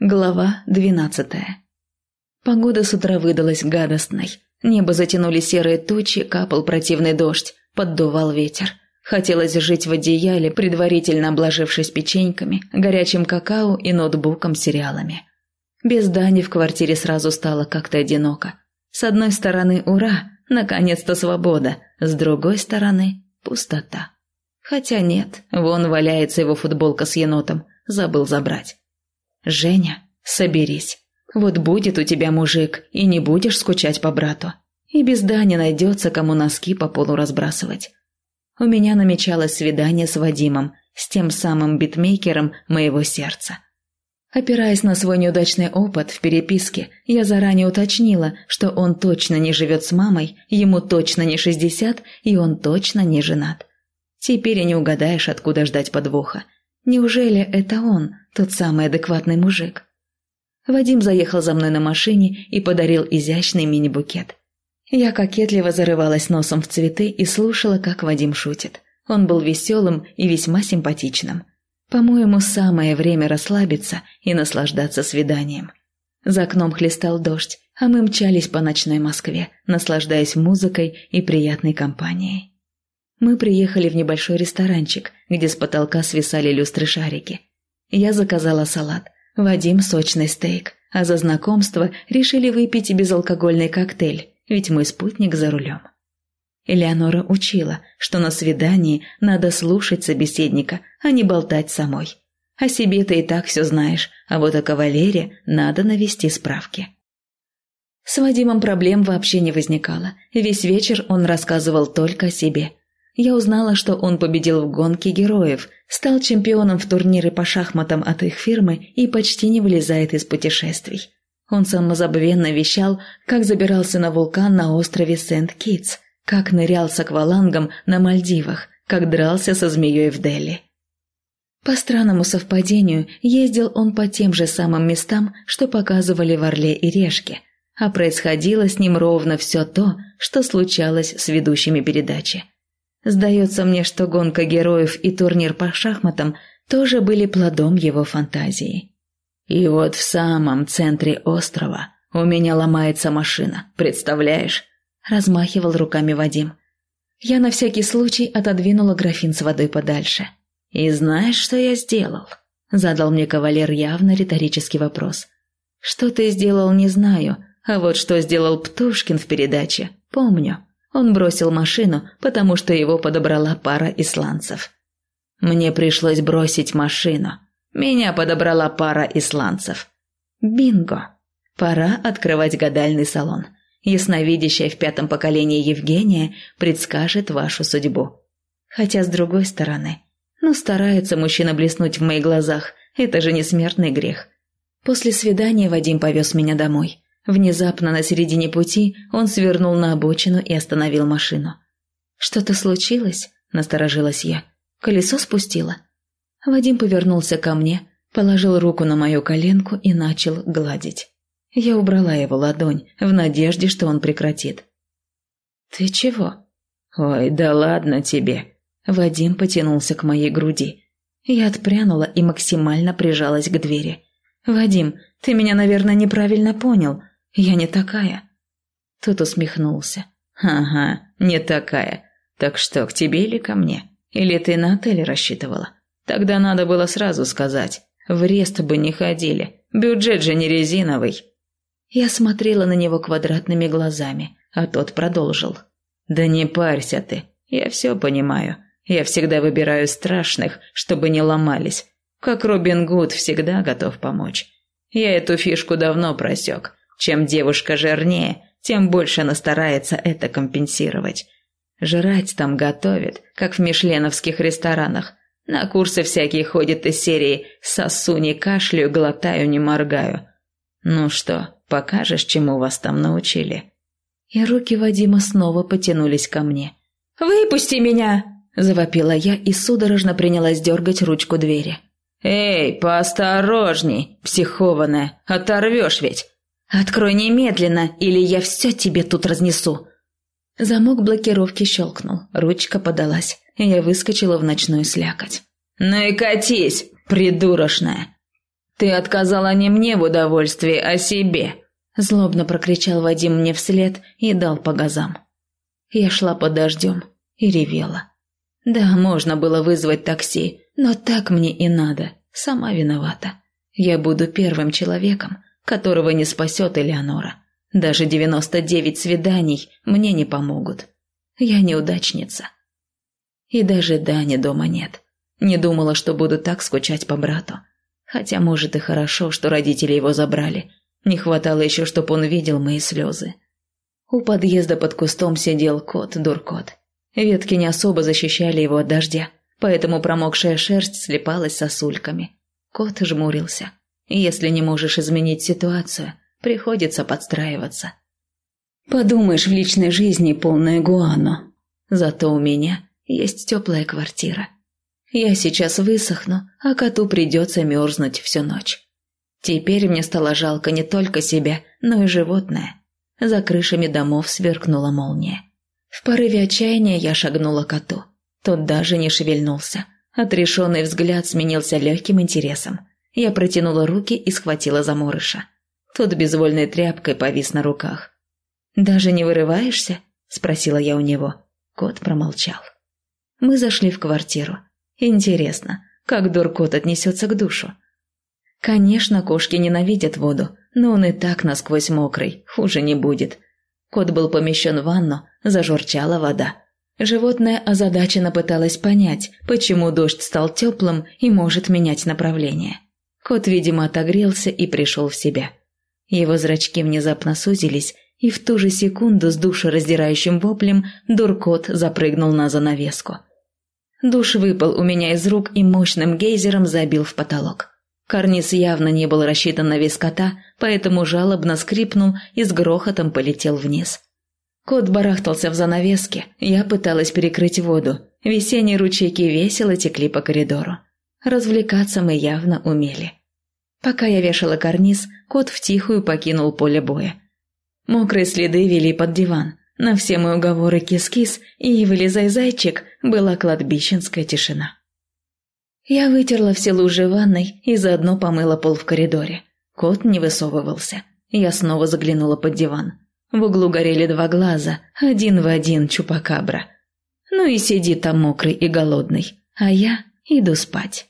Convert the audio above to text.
Глава двенадцатая. Погода с утра выдалась гадостной. Небо затянули серые тучи, капал противный дождь, поддувал ветер. Хотелось жить в одеяле, предварительно обложившись печеньками, горячим какао и ноутбуком сериалами. Без Дани в квартире сразу стало как-то одиноко. С одной стороны, ура, наконец-то свобода, с другой стороны, пустота. Хотя нет, вон валяется его футболка с енотом, забыл забрать. «Женя, соберись. Вот будет у тебя мужик, и не будешь скучать по брату. И без Дани найдется, кому носки по полу разбрасывать. У меня намечалось свидание с Вадимом, с тем самым битмейкером моего сердца. Опираясь на свой неудачный опыт в переписке, я заранее уточнила, что он точно не живет с мамой, ему точно не 60, и он точно не женат. Теперь и не угадаешь, откуда ждать подвоха. Неужели это он, тот самый адекватный мужик? Вадим заехал за мной на машине и подарил изящный мини-букет. Я кокетливо зарывалась носом в цветы и слушала, как Вадим шутит. Он был веселым и весьма симпатичным. По-моему, самое время расслабиться и наслаждаться свиданием. За окном хлестал дождь, а мы мчались по ночной Москве, наслаждаясь музыкой и приятной компанией. Мы приехали в небольшой ресторанчик, где с потолка свисали люстры-шарики. Я заказала салат, Вадим – сочный стейк, а за знакомство решили выпить безалкогольный коктейль, ведь мой спутник за рулем. Элеонора учила, что на свидании надо слушать собеседника, а не болтать самой. О себе ты и так все знаешь, а вот о кавалере надо навести справки. С Вадимом проблем вообще не возникало. Весь вечер он рассказывал только о себе – я узнала, что он победил в гонке героев, стал чемпионом в турнире по шахматам от их фирмы и почти не вылезает из путешествий. Он самозабвенно вещал, как забирался на вулкан на острове Сент-Китс, как нырял с аквалангом на Мальдивах, как дрался со змеей в Дели. По странному совпадению ездил он по тем же самым местам, что показывали в Орле и Решке, а происходило с ним ровно все то, что случалось с ведущими передачи. Сдается мне, что гонка героев и турнир по шахматам тоже были плодом его фантазии. И вот в самом центре острова у меня ломается машина, представляешь? Размахивал руками Вадим. Я на всякий случай отодвинула графин с водой подальше. «И знаешь, что я сделал?» Задал мне кавалер явно риторический вопрос. «Что ты сделал, не знаю, а вот что сделал Птушкин в передаче, помню. Он бросил машину, потому что его подобрала пара исландцев. Мне пришлось бросить машину. Меня подобрала пара исландцев. Бинго! Пора открывать гадальный салон. Ясновидящая в пятом поколении Евгения предскажет вашу судьбу. Хотя, с другой стороны, ну старается мужчина блеснуть в моих глазах, это же не смертный грех. После свидания Вадим повез меня домой. Внезапно на середине пути он свернул на обочину и остановил машину. «Что-то случилось?» – насторожилась я. «Колесо спустило?» Вадим повернулся ко мне, положил руку на мою коленку и начал гладить. Я убрала его ладонь в надежде, что он прекратит. «Ты чего?» «Ой, да ладно тебе!» Вадим потянулся к моей груди. Я отпрянула и максимально прижалась к двери. «Вадим, ты меня, наверное, неправильно понял. Я не такая». Тот усмехнулся. «Ага, не такая. Так что, к тебе или ко мне? Или ты на отель рассчитывала? Тогда надо было сразу сказать. В рест бы не ходили. Бюджет же не резиновый». Я смотрела на него квадратными глазами, а тот продолжил. «Да не парься ты. Я все понимаю. Я всегда выбираю страшных, чтобы не ломались. Как Робин Гуд всегда готов помочь. Я эту фишку давно просек. Чем девушка жирнее, тем больше она старается это компенсировать. Жрать там готовят, как в мишленовских ресторанах. На курсы всякие ходят из серии «Сосу не кашляю, глотаю не моргаю». Ну что, покажешь, чему вас там научили?» И руки Вадима снова потянулись ко мне. «Выпусти меня!» – завопила я и судорожно принялась дергать ручку двери. «Эй, поосторожней, психованная, оторвешь ведь!» «Открой немедленно, или я все тебе тут разнесу!» Замок блокировки щелкнул, ручка подалась, и я выскочила в ночную слякоть. «Ну и катись, придурочная!» Ты отказала не мне в удовольствии, а себе!» Злобно прокричал Вадим мне вслед и дал по газам. Я шла под дождем и ревела. Да, можно было вызвать такси, но так мне и надо, сама виновата. Я буду первым человеком, которого не спасет Элеонора. Даже девяносто девять свиданий мне не помогут. Я неудачница. И даже Дани дома нет. Не думала, что буду так скучать по брату. Хотя, может, и хорошо, что родители его забрали. Не хватало еще, чтобы он видел мои слезы. У подъезда под кустом сидел кот-дуркот. Ветки не особо защищали его от дождя, поэтому промокшая шерсть слепалась сосульками. Кот жмурился. Если не можешь изменить ситуацию, приходится подстраиваться. Подумаешь, в личной жизни полная гуано. Зато у меня есть теплая квартира. Я сейчас высохну, а коту придется мерзнуть всю ночь. Теперь мне стало жалко не только себя, но и животное. За крышами домов сверкнула молния. В порыве отчаяния я шагнула к коту. Тот даже не шевельнулся. Отрешенный взгляд сменился легким интересом. Я протянула руки и схватила заморыша. Тот безвольной тряпкой повис на руках. «Даже не вырываешься?» – спросила я у него. Кот промолчал. Мы зашли в квартиру. Интересно, как дуркот отнесется к душу? Конечно, кошки ненавидят воду, но он и так насквозь мокрый, хуже не будет. Кот был помещен в ванну, зажурчала вода. Животное озадаченно пыталось понять, почему дождь стал теплым и может менять направление. Кот, видимо, отогрелся и пришел в себя. Его зрачки внезапно сузились, и в ту же секунду с душераздирающим воплем дуркот запрыгнул на занавеску. Душ выпал у меня из рук и мощным гейзером забил в потолок. Карниз явно не был рассчитан на вес кота, поэтому жалобно скрипнул и с грохотом полетел вниз. Кот барахтался в занавеске, я пыталась перекрыть воду. Весенние ручейки весело текли по коридору. Развлекаться мы явно умели. Пока я вешала карниз, кот втихую покинул поле боя. Мокрые следы вели под диван. На все мои уговоры кис-кис и «вылезай, зайчик» была кладбищенская тишина. Я вытерла все лужи ванной и заодно помыла пол в коридоре. Кот не высовывался. Я снова заглянула под диван. В углу горели два глаза, один в один чупакабра. Ну и сиди там мокрый и голодный, а я иду спать.